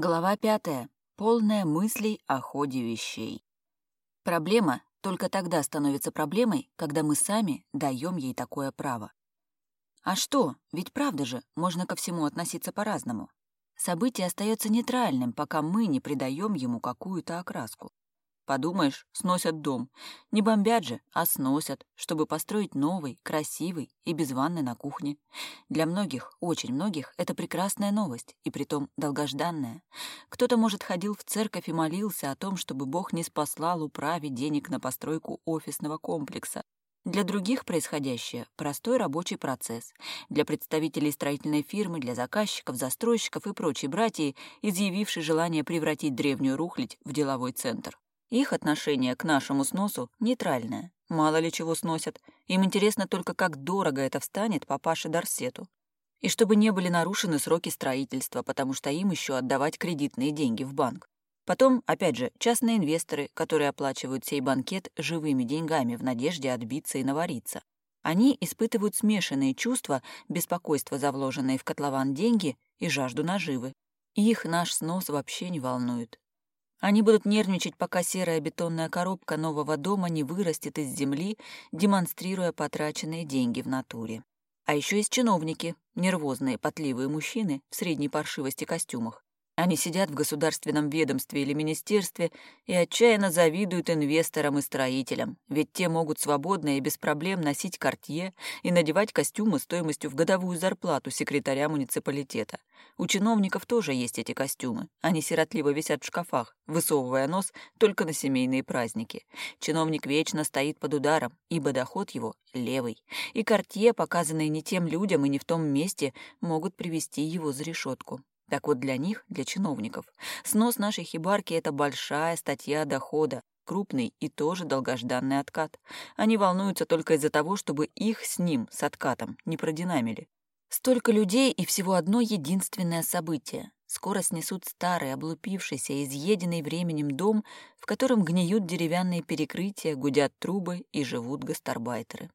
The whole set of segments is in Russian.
Глава пятая. Полная мыслей о ходе вещей. Проблема только тогда становится проблемой, когда мы сами даем ей такое право. А что, ведь правда же, можно ко всему относиться по-разному. Событие остается нейтральным, пока мы не придаем ему какую-то окраску. Подумаешь, сносят дом. Не бомбят же, а сносят, чтобы построить новый, красивый и без ванны на кухне. Для многих, очень многих, это прекрасная новость, и притом долгожданная. Кто-то, может, ходил в церковь и молился о том, чтобы Бог не спаслал управе денег на постройку офисного комплекса. Для других происходящее – простой рабочий процесс. Для представителей строительной фирмы, для заказчиков, застройщиков и прочей братьи, изъявившей желание превратить древнюю рухлядь в деловой центр. Их отношение к нашему сносу нейтральное. Мало ли чего сносят. Им интересно только, как дорого это встанет папаше Дарсету. И чтобы не были нарушены сроки строительства, потому что им еще отдавать кредитные деньги в банк. Потом, опять же, частные инвесторы, которые оплачивают сей банкет живыми деньгами в надежде отбиться и навариться. Они испытывают смешанные чувства, беспокойство за вложенные в котлован деньги и жажду наживы. Их наш снос вообще не волнует. Они будут нервничать, пока серая бетонная коробка нового дома не вырастет из земли, демонстрируя потраченные деньги в натуре. А еще есть чиновники, нервозные, потливые мужчины в средней паршивости костюмах. Они сидят в государственном ведомстве или министерстве и отчаянно завидуют инвесторам и строителям, ведь те могут свободно и без проблем носить кортье и надевать костюмы стоимостью в годовую зарплату секретаря муниципалитета. У чиновников тоже есть эти костюмы. Они сиротливо висят в шкафах, высовывая нос только на семейные праздники. Чиновник вечно стоит под ударом, ибо доход его левый, и кортье, показанные не тем людям и не в том месте, могут привести его за решетку. Так вот для них, для чиновников, снос нашей хибарки — это большая статья дохода, крупный и тоже долгожданный откат. Они волнуются только из-за того, чтобы их с ним, с откатом, не продинамили. Столько людей и всего одно единственное событие. Скоро снесут старый, облупившийся, изъеденный временем дом, в котором гниют деревянные перекрытия, гудят трубы и живут гастарбайтеры.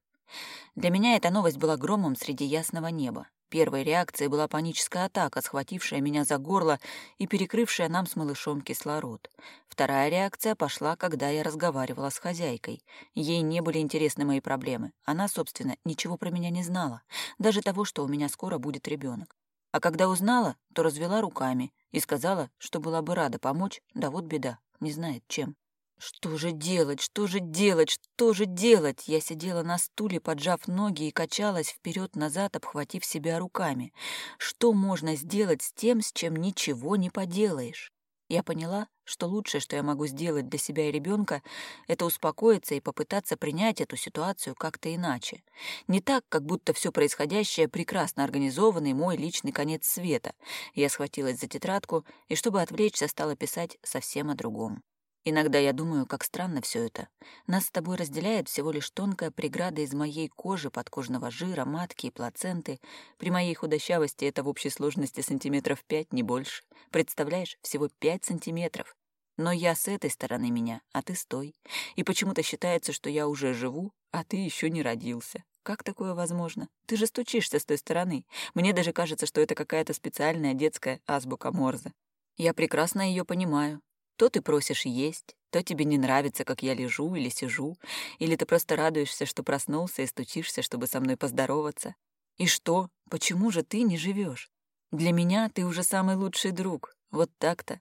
Для меня эта новость была громом среди ясного неба. Первой реакцией была паническая атака, схватившая меня за горло и перекрывшая нам с малышом кислород. Вторая реакция пошла, когда я разговаривала с хозяйкой. Ей не были интересны мои проблемы. Она, собственно, ничего про меня не знала, даже того, что у меня скоро будет ребенок. А когда узнала, то развела руками и сказала, что была бы рада помочь, да вот беда, не знает чем. Что же делать, что же делать, что же делать? Я сидела на стуле, поджав ноги и качалась вперед назад обхватив себя руками. Что можно сделать с тем, с чем ничего не поделаешь? Я поняла, что лучшее, что я могу сделать для себя и ребенка, это успокоиться и попытаться принять эту ситуацию как-то иначе. Не так, как будто все происходящее прекрасно организованный мой личный конец света. Я схватилась за тетрадку и, чтобы отвлечься, стала писать совсем о другом. Иногда я думаю, как странно все это. Нас с тобой разделяет всего лишь тонкая преграда из моей кожи, подкожного жира, матки и плаценты. При моей худощавости это в общей сложности сантиметров пять, не больше. Представляешь, всего пять сантиметров. Но я с этой стороны меня, а ты с той. И почему-то считается, что я уже живу, а ты еще не родился. Как такое возможно? Ты же стучишься с той стороны. Мне даже кажется, что это какая-то специальная детская азбука Морзе. Я прекрасно ее понимаю. То ты просишь есть, то тебе не нравится, как я лежу или сижу, или ты просто радуешься, что проснулся и стучишься, чтобы со мной поздороваться. И что? Почему же ты не живешь? Для меня ты уже самый лучший друг. Вот так-то.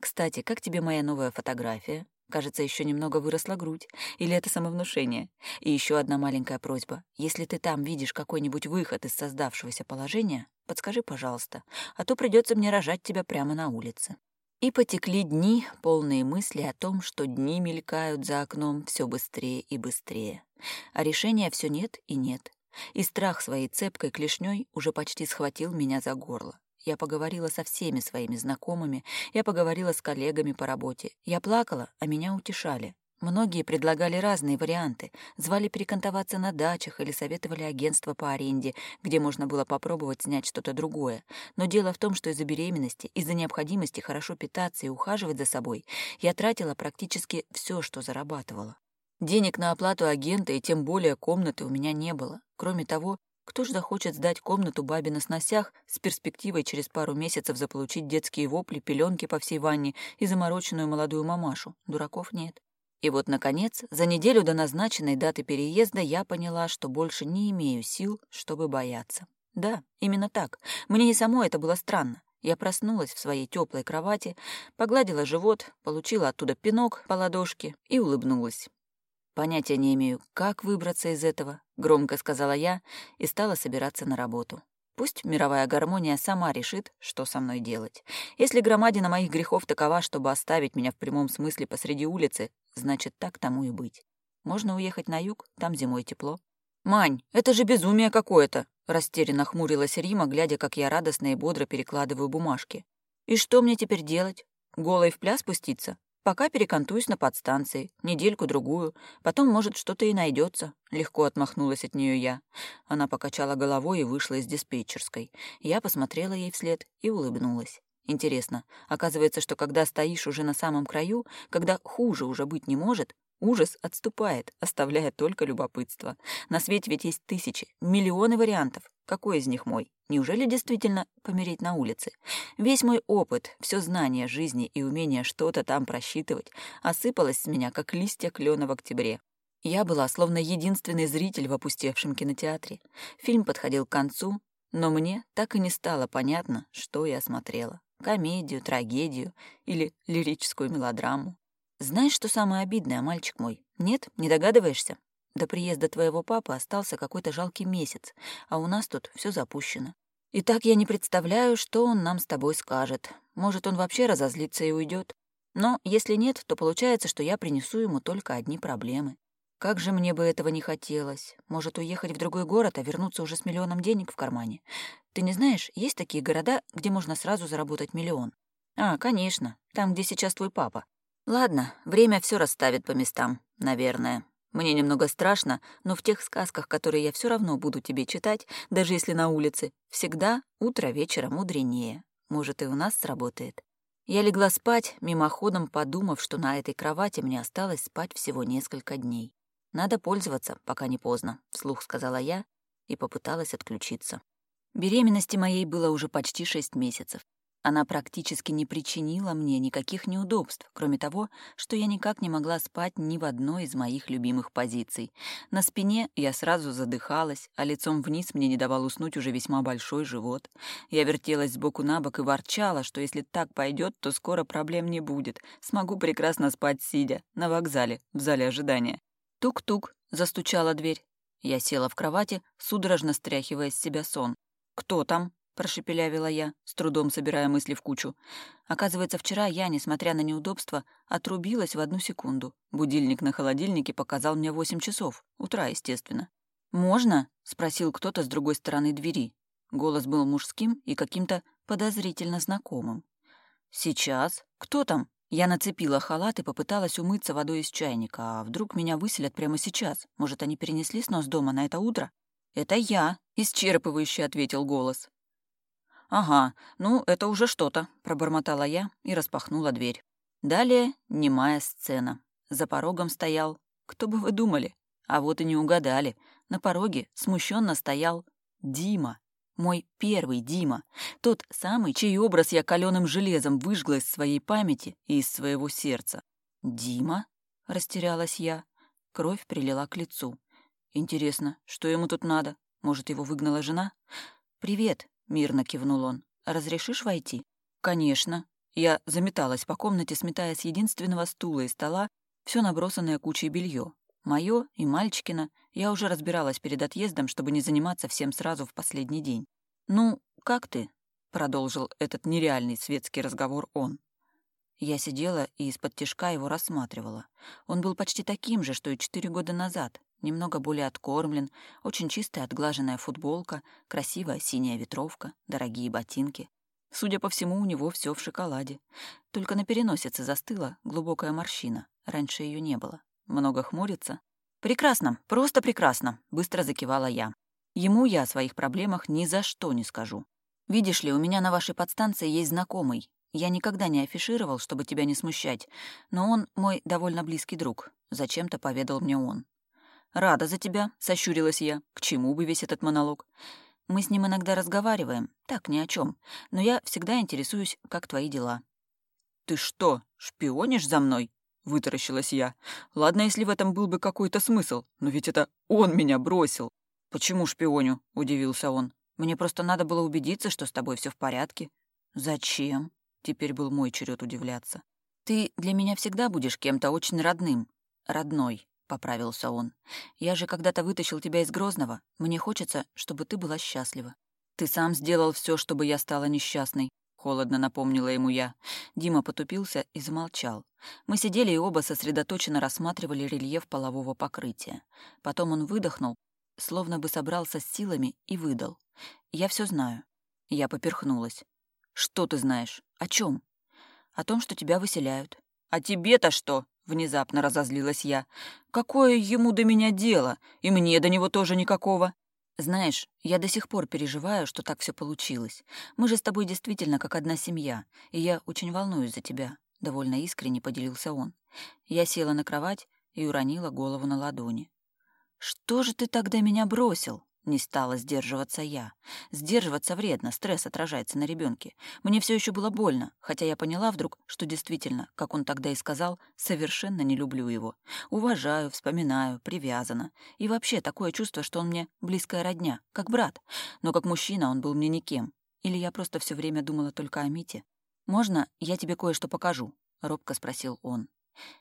Кстати, как тебе моя новая фотография? Кажется, еще немного выросла грудь. Или это самовнушение? И еще одна маленькая просьба. Если ты там видишь какой-нибудь выход из создавшегося положения, подскажи, пожалуйста, а то придется мне рожать тебя прямо на улице. И потекли дни, полные мысли о том, что дни мелькают за окном все быстрее и быстрее. А решения все нет и нет. И страх своей цепкой клешней уже почти схватил меня за горло. Я поговорила со всеми своими знакомыми, я поговорила с коллегами по работе. Я плакала, а меня утешали. Многие предлагали разные варианты, звали перекантоваться на дачах или советовали агентство по аренде, где можно было попробовать снять что-то другое. Но дело в том, что из-за беременности, из-за необходимости хорошо питаться и ухаживать за собой, я тратила практически все, что зарабатывала. Денег на оплату агента и тем более комнаты у меня не было. Кроме того, Кто ж захочет сдать комнату бабе на сносях с перспективой через пару месяцев заполучить детские вопли, пеленки по всей ванне и замороченную молодую мамашу? Дураков нет. И вот, наконец, за неделю до назначенной даты переезда я поняла, что больше не имею сил, чтобы бояться. Да, именно так. Мне и самой это было странно. Я проснулась в своей теплой кровати, погладила живот, получила оттуда пинок по ладошке и улыбнулась. «Понятия не имею, как выбраться из этого», — громко сказала я и стала собираться на работу. Пусть мировая гармония сама решит, что со мной делать. Если громадина моих грехов такова, чтобы оставить меня в прямом смысле посреди улицы, значит, так тому и быть. Можно уехать на юг, там зимой тепло. «Мань, это же безумие какое-то!» — растерянно хмурилась Рима, глядя, как я радостно и бодро перекладываю бумажки. «И что мне теперь делать? Голой в пляс спуститься? Пока перекантуюсь на подстанции, недельку-другую, потом, может, что-то и найдется. Легко отмахнулась от нее я. Она покачала головой и вышла из диспетчерской. Я посмотрела ей вслед и улыбнулась. Интересно, оказывается, что когда стоишь уже на самом краю, когда хуже уже быть не может, ужас отступает, оставляя только любопытство. На свете ведь есть тысячи, миллионы вариантов. Какой из них мой? Неужели действительно помереть на улице? Весь мой опыт, все знание жизни и умение что-то там просчитывать осыпалось с меня, как листья клена в октябре. Я была словно единственный зритель в опустевшем кинотеатре. Фильм подходил к концу, но мне так и не стало понятно, что я смотрела. Комедию, трагедию или лирическую мелодраму. Знаешь, что самое обидное, мальчик мой? Нет, не догадываешься? До приезда твоего папы остался какой-то жалкий месяц, а у нас тут все запущено. И так я не представляю, что он нам с тобой скажет. Может, он вообще разозлится и уйдет. Но если нет, то получается, что я принесу ему только одни проблемы. Как же мне бы этого не хотелось. Может, уехать в другой город, а вернуться уже с миллионом денег в кармане. Ты не знаешь, есть такие города, где можно сразу заработать миллион? А, конечно, там, где сейчас твой папа. Ладно, время все расставит по местам, наверное. Мне немного страшно, но в тех сказках, которые я все равно буду тебе читать, даже если на улице, всегда утро вечера мудренее. Может, и у нас сработает. Я легла спать, мимоходом подумав, что на этой кровати мне осталось спать всего несколько дней. Надо пользоваться, пока не поздно, вслух сказала я и попыталась отключиться. Беременности моей было уже почти шесть месяцев. Она практически не причинила мне никаких неудобств, кроме того, что я никак не могла спать ни в одной из моих любимых позиций. На спине я сразу задыхалась, а лицом вниз мне не давал уснуть уже весьма большой живот. Я вертелась сбоку на бок и ворчала, что если так пойдет, то скоро проблем не будет. Смогу прекрасно спать сидя, на вокзале, в зале ожидания. Тук-тук, застучала дверь. Я села в кровати, судорожно стряхивая с себя сон. «Кто там?» — прошепелявила я, с трудом собирая мысли в кучу. Оказывается, вчера я, несмотря на неудобства, отрубилась в одну секунду. Будильник на холодильнике показал мне восемь часов. Утра, естественно. «Можно?» — спросил кто-то с другой стороны двери. Голос был мужским и каким-то подозрительно знакомым. «Сейчас? Кто там?» Я нацепила халат и попыталась умыться водой из чайника. А вдруг меня выселят прямо сейчас? Может, они перенесли снос дома на это утро? «Это я», — исчерпывающе ответил голос. «Ага, ну, это уже что-то», — пробормотала я и распахнула дверь. Далее немая сцена. За порогом стоял... Кто бы вы думали? А вот и не угадали. На пороге смущенно стоял Дима. Мой первый Дима. Тот самый, чей образ я каленым железом выжгла из своей памяти и из своего сердца. «Дима?» — растерялась я. Кровь прилила к лицу. «Интересно, что ему тут надо? Может, его выгнала жена?» «Привет», — мирно кивнул он. «Разрешишь войти?» «Конечно». Я заметалась по комнате, сметая с единственного стула и стола все набросанное кучей белье. Мое и мальчикина я уже разбиралась перед отъездом, чтобы не заниматься всем сразу в последний день. «Ну, как ты?» — продолжил этот нереальный светский разговор он. Я сидела и из-под тишка его рассматривала. Он был почти таким же, что и четыре года назад, немного более откормлен, очень чистая отглаженная футболка, красивая синяя ветровка, дорогие ботинки. Судя по всему, у него все в шоколаде. Только на переносице застыла глубокая морщина. Раньше ее не было. Много хмурится. «Прекрасно, просто прекрасно», — быстро закивала я. Ему я о своих проблемах ни за что не скажу. Видишь ли, у меня на вашей подстанции есть знакомый. Я никогда не афишировал, чтобы тебя не смущать, но он мой довольно близкий друг. Зачем-то поведал мне он. «Рада за тебя», — сощурилась я. «К чему бы весь этот монолог?» «Мы с ним иногда разговариваем, так, ни о чем. Но я всегда интересуюсь, как твои дела». «Ты что, шпионишь за мной?» — вытаращилась я. «Ладно, если в этом был бы какой-то смысл, но ведь это он меня бросил». «Почему шпионю?» — удивился он. «Мне просто надо было убедиться, что с тобой все в порядке». «Зачем?» — теперь был мой черед удивляться. «Ты для меня всегда будешь кем-то очень родным. Родной», — поправился он. «Я же когда-то вытащил тебя из Грозного. Мне хочется, чтобы ты была счастлива. Ты сам сделал все, чтобы я стала несчастной холодно напомнила ему я. Дима потупился и замолчал. Мы сидели и оба сосредоточенно рассматривали рельеф полового покрытия. Потом он выдохнул, словно бы собрался с силами и выдал. «Я все знаю». Я поперхнулась. «Что ты знаешь? О чем? «О том, что тебя выселяют». «А тебе-то что?» — внезапно разозлилась я. «Какое ему до меня дело? И мне до него тоже никакого». Знаешь, я до сих пор переживаю, что так все получилось. Мы же с тобой действительно как одна семья, и я очень волнуюсь за тебя, довольно искренне поделился он. Я села на кровать и уронила голову на ладони. Что же ты тогда меня бросил? Не стала сдерживаться я. Сдерживаться вредно, стресс отражается на ребенке. Мне все еще было больно, хотя я поняла вдруг, что действительно, как он тогда и сказал, совершенно не люблю его. Уважаю, вспоминаю, привязана. И вообще такое чувство, что он мне близкая родня, как брат. Но как мужчина он был мне никем. Или я просто все время думала только о Мите? «Можно я тебе кое-что покажу?» — робко спросил он.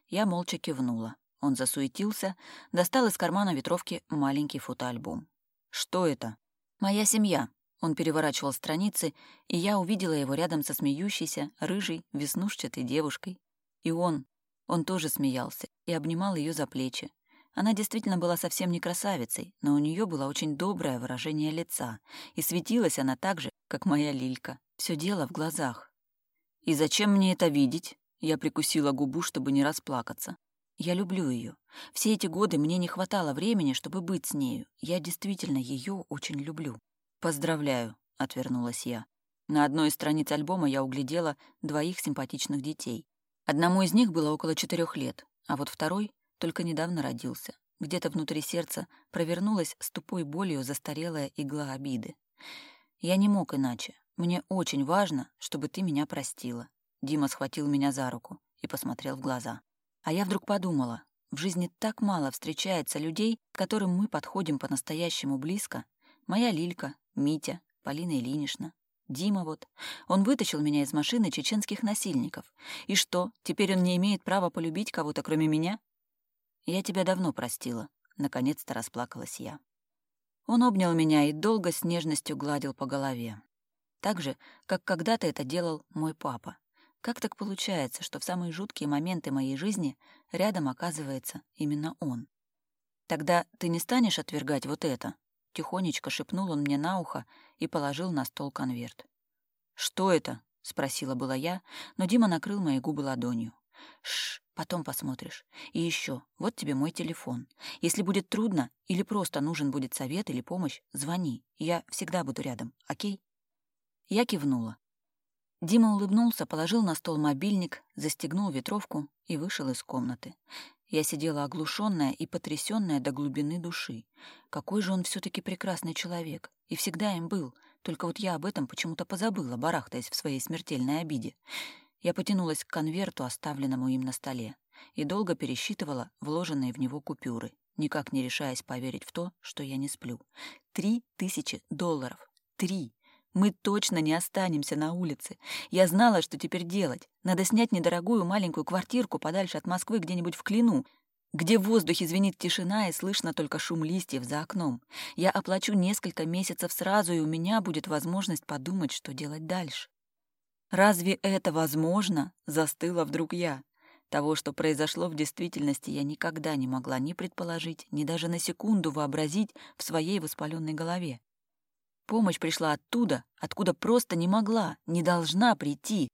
Я молча кивнула. Он засуетился, достал из кармана ветровки маленький фотоальбом. «Что это?» «Моя семья». Он переворачивал страницы, и я увидела его рядом со смеющейся, рыжей, веснушчатой девушкой. И он, он тоже смеялся и обнимал ее за плечи. Она действительно была совсем не красавицей, но у нее было очень доброе выражение лица, и светилась она так же, как моя Лилька. Все дело в глазах. «И зачем мне это видеть?» Я прикусила губу, чтобы не расплакаться. Я люблю ее. Все эти годы мне не хватало времени, чтобы быть с нею. Я действительно ее очень люблю. Поздравляю, отвернулась я. На одной из страниц альбома я углядела двоих симпатичных детей. Одному из них было около четырех лет, а вот второй только недавно родился. Где-то внутри сердца провернулась с тупой болью застарелая игла обиды. Я не мог иначе. Мне очень важно, чтобы ты меня простила. Дима схватил меня за руку и посмотрел в глаза. А я вдруг подумала, в жизни так мало встречается людей, к которым мы подходим по-настоящему близко. Моя Лилька, Митя, Полина Ильинична. Дима вот. Он вытащил меня из машины чеченских насильников. И что, теперь он не имеет права полюбить кого-то, кроме меня? Я тебя давно простила. Наконец-то расплакалась я. Он обнял меня и долго с нежностью гладил по голове. Так же, как когда-то это делал мой папа. Как так получается, что в самые жуткие моменты моей жизни рядом оказывается именно он? Тогда ты не станешь отвергать вот это? Тихонечко шепнул он мне на ухо и положил на стол конверт. «Что это?» — спросила была я, но Дима накрыл мои губы ладонью. Шш, потом посмотришь. И еще, вот тебе мой телефон. Если будет трудно или просто нужен будет совет или помощь, звони. Я всегда буду рядом, окей?» Я кивнула. Дима улыбнулся, положил на стол мобильник, застегнул ветровку и вышел из комнаты. Я сидела оглушенная и потрясенная до глубины души. Какой же он все таки прекрасный человек. И всегда им был. Только вот я об этом почему-то позабыла, барахтаясь в своей смертельной обиде. Я потянулась к конверту, оставленному им на столе, и долго пересчитывала вложенные в него купюры, никак не решаясь поверить в то, что я не сплю. Три тысячи долларов. Три. Мы точно не останемся на улице. Я знала, что теперь делать. Надо снять недорогую маленькую квартирку подальше от Москвы где-нибудь в Клину, где в воздухе звенит тишина и слышно только шум листьев за окном. Я оплачу несколько месяцев сразу, и у меня будет возможность подумать, что делать дальше. Разве это возможно? Застыла вдруг я. Того, что произошло в действительности, я никогда не могла ни предположить, ни даже на секунду вообразить в своей воспаленной голове. Помощь пришла оттуда, откуда просто не могла, не должна прийти.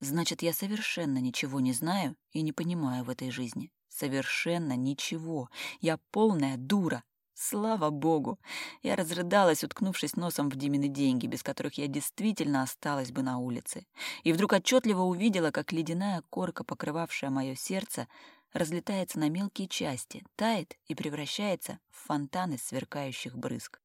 Значит, я совершенно ничего не знаю и не понимаю в этой жизни. Совершенно ничего. Я полная дура. Слава богу! Я разрыдалась, уткнувшись носом в Димины деньги, без которых я действительно осталась бы на улице. И вдруг отчетливо увидела, как ледяная корка, покрывавшая мое сердце, разлетается на мелкие части, тает и превращается в фонтан из сверкающих брызг.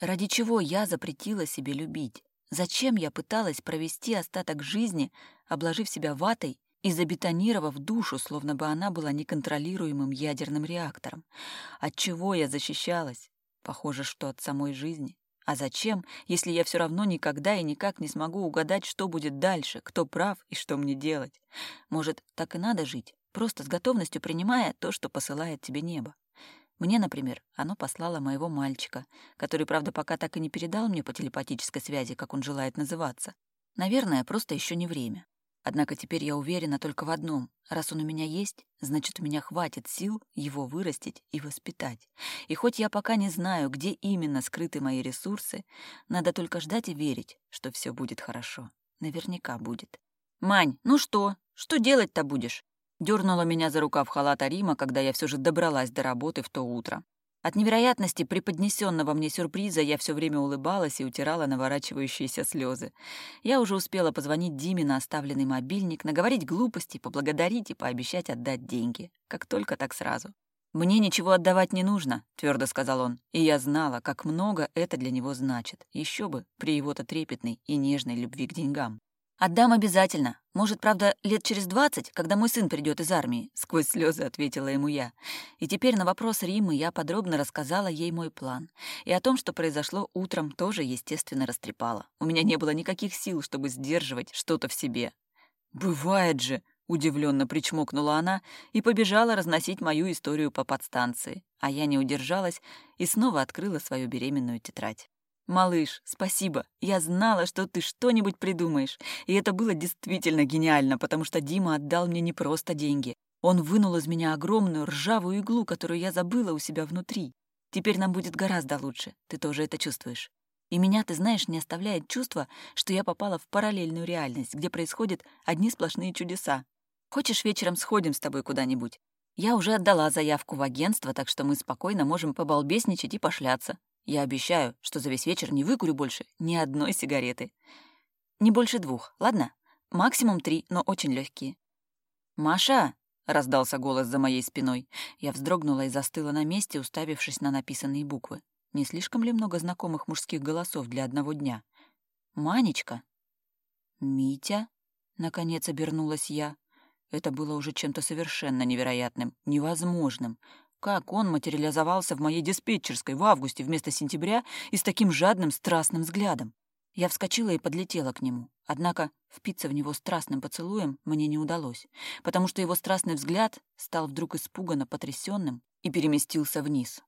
Ради чего я запретила себе любить? Зачем я пыталась провести остаток жизни, обложив себя ватой и забетонировав душу, словно бы она была неконтролируемым ядерным реактором? От чего я защищалась? Похоже, что от самой жизни. А зачем, если я все равно никогда и никак не смогу угадать, что будет дальше, кто прав и что мне делать? Может, так и надо жить, просто с готовностью принимая то, что посылает тебе небо? Мне, например, оно послало моего мальчика, который, правда, пока так и не передал мне по телепатической связи, как он желает называться. Наверное, просто еще не время. Однако теперь я уверена только в одном. Раз он у меня есть, значит, у меня хватит сил его вырастить и воспитать. И хоть я пока не знаю, где именно скрыты мои ресурсы, надо только ждать и верить, что все будет хорошо. Наверняка будет. «Мань, ну что? Что делать-то будешь?» Дернула меня за рукав халата Рима, когда я все же добралась до работы в то утро. От невероятности преподнесенного мне сюрприза я все время улыбалась и утирала наворачивающиеся слезы. Я уже успела позвонить Диме на оставленный мобильник, наговорить глупости, поблагодарить и пообещать отдать деньги. Как только, так сразу. «Мне ничего отдавать не нужно», — твердо сказал он. И я знала, как много это для него значит. Еще бы при его-то трепетной и нежной любви к деньгам. «Отдам обязательно. Может, правда, лет через двадцать, когда мой сын придет из армии», — сквозь слезы ответила ему я. И теперь на вопрос Римы я подробно рассказала ей мой план. И о том, что произошло утром, тоже, естественно, растрепала. У меня не было никаких сил, чтобы сдерживать что-то в себе. «Бывает же!» — удивленно причмокнула она и побежала разносить мою историю по подстанции. А я не удержалась и снова открыла свою беременную тетрадь. «Малыш, спасибо. Я знала, что ты что-нибудь придумаешь. И это было действительно гениально, потому что Дима отдал мне не просто деньги. Он вынул из меня огромную ржавую иглу, которую я забыла у себя внутри. Теперь нам будет гораздо лучше. Ты тоже это чувствуешь. И меня, ты знаешь, не оставляет чувство, что я попала в параллельную реальность, где происходят одни сплошные чудеса. Хочешь, вечером сходим с тобой куда-нибудь? Я уже отдала заявку в агентство, так что мы спокойно можем побалбесничать и пошляться. Я обещаю, что за весь вечер не выкурю больше ни одной сигареты. Не больше двух, ладно? Максимум три, но очень легкие. «Маша!» — раздался голос за моей спиной. Я вздрогнула и застыла на месте, уставившись на написанные буквы. Не слишком ли много знакомых мужских голосов для одного дня? «Манечка!» «Митя?» — наконец обернулась я. Это было уже чем-то совершенно невероятным, невозможным. Как он материализовался в моей диспетчерской в августе вместо сентября и с таким жадным, страстным взглядом? Я вскочила и подлетела к нему. Однако впиться в него страстным поцелуем мне не удалось, потому что его страстный взгляд стал вдруг испуганно потрясенным и переместился вниз.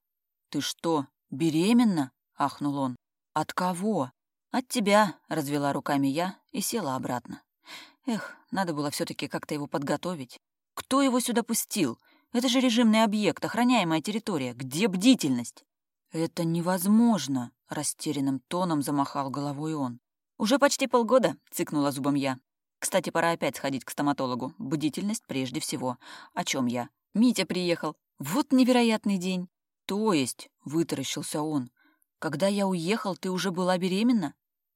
«Ты что, беременна?» — ахнул он. «От кого?» «От тебя», — развела руками я и села обратно. Эх, надо было все таки как-то его подготовить. Кто его сюда пустил? Это же режимный объект, охраняемая территория. Где бдительность?» «Это невозможно», — растерянным тоном замахал головой он. «Уже почти полгода», — цыкнула зубом я. «Кстати, пора опять сходить к стоматологу. Бдительность прежде всего. О чем я? Митя приехал. Вот невероятный день». «То есть», — вытаращился он, — «когда я уехал, ты уже была беременна?»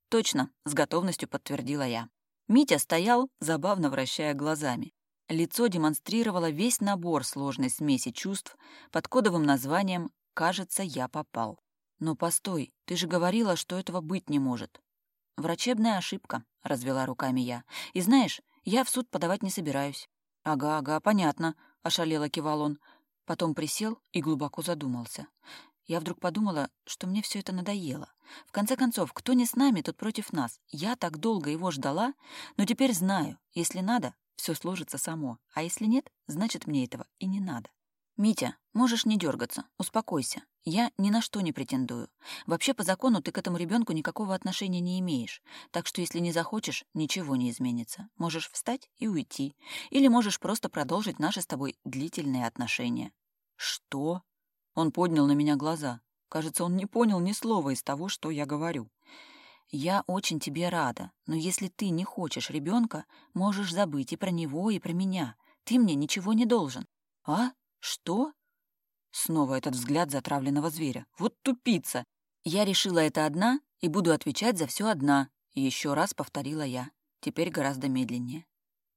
«Точно», — с готовностью подтвердила я. Митя стоял, забавно вращая глазами. Лицо демонстрировало весь набор сложной смеси чувств под кодовым названием «Кажется, я попал». «Но постой, ты же говорила, что этого быть не может». «Врачебная ошибка», — развела руками я. «И знаешь, я в суд подавать не собираюсь». «Ага, ага, понятно», — ошалело кивал он. Потом присел и глубоко задумался. Я вдруг подумала, что мне все это надоело. В конце концов, кто не с нами, тот против нас. Я так долго его ждала, но теперь знаю, если надо, все сложится само, а если нет, значит, мне этого и не надо. «Митя, можешь не дергаться, успокойся. Я ни на что не претендую. Вообще, по закону, ты к этому ребенку никакого отношения не имеешь. Так что, если не захочешь, ничего не изменится. Можешь встать и уйти. Или можешь просто продолжить наши с тобой длительные отношения». «Что?» Он поднял на меня глаза. Кажется, он не понял ни слова из того, что я говорю. «Я очень тебе рада, но если ты не хочешь ребенка, можешь забыть и про него, и про меня. Ты мне ничего не должен». «А? Что?» Снова этот взгляд затравленного зверя. «Вот тупица!» «Я решила это одна и буду отвечать за все одна», — еще раз повторила я, теперь гораздо медленнее.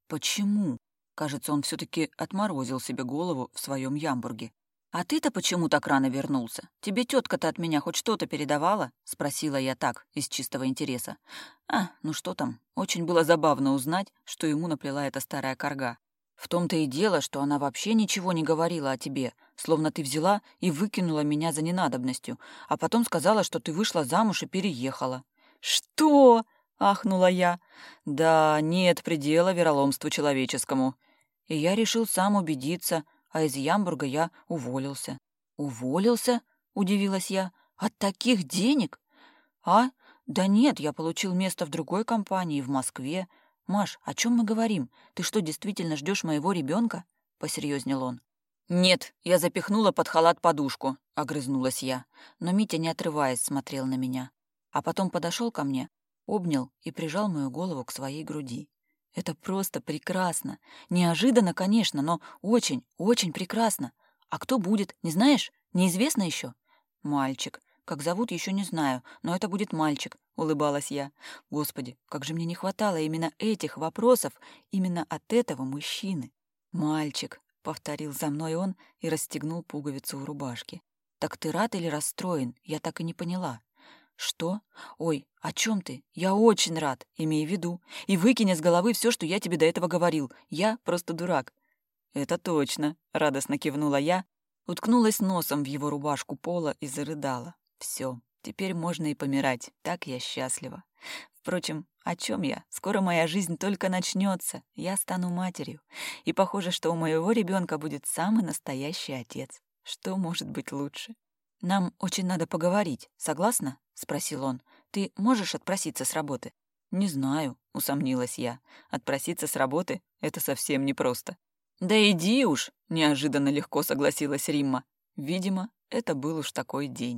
«Почему?» Кажется, он все таки отморозил себе голову в своем ямбурге. «А ты-то почему так рано вернулся? Тебе тетка то от меня хоть что-то передавала?» — спросила я так, из чистого интереса. «А, ну что там, очень было забавно узнать, что ему наплела эта старая корга. В том-то и дело, что она вообще ничего не говорила о тебе, словно ты взяла и выкинула меня за ненадобностью, а потом сказала, что ты вышла замуж и переехала». «Что?» — ахнула я. «Да, нет предела вероломству человеческому». И я решил сам убедиться, а из Ямбурга я уволился. «Уволился?» — удивилась я. «От таких денег?» «А? Да нет, я получил место в другой компании, в Москве. Маш, о чем мы говорим? Ты что, действительно ждешь моего ребенка? посерьезнел он. «Нет, я запихнула под халат подушку», — огрызнулась я. Но Митя, не отрываясь, смотрел на меня. А потом подошел ко мне, обнял и прижал мою голову к своей груди. Это просто прекрасно. Неожиданно, конечно, но очень, очень прекрасно. А кто будет, не знаешь? Неизвестно еще? Мальчик. Как зовут, еще не знаю, но это будет мальчик, улыбалась я. Господи, как же мне не хватало именно этих вопросов, именно от этого мужчины. Мальчик, повторил за мной он и расстегнул пуговицу у рубашки. Так ты рад или расстроен? Я так и не поняла. «Что? Ой, о чем ты? Я очень рад, имей в виду. И выкини с головы все, что я тебе до этого говорил. Я просто дурак». «Это точно», — радостно кивнула я, уткнулась носом в его рубашку пола и зарыдала. Все, теперь можно и помирать. Так я счастлива. Впрочем, о чем я? Скоро моя жизнь только начнется. Я стану матерью. И похоже, что у моего ребенка будет самый настоящий отец. Что может быть лучше? Нам очень надо поговорить, согласна? — спросил он. «Ты можешь отпроситься с работы?» «Не знаю», — усомнилась я. «Отпроситься с работы — это совсем непросто». «Да иди уж!» — неожиданно легко согласилась Римма. Видимо, это был уж такой день.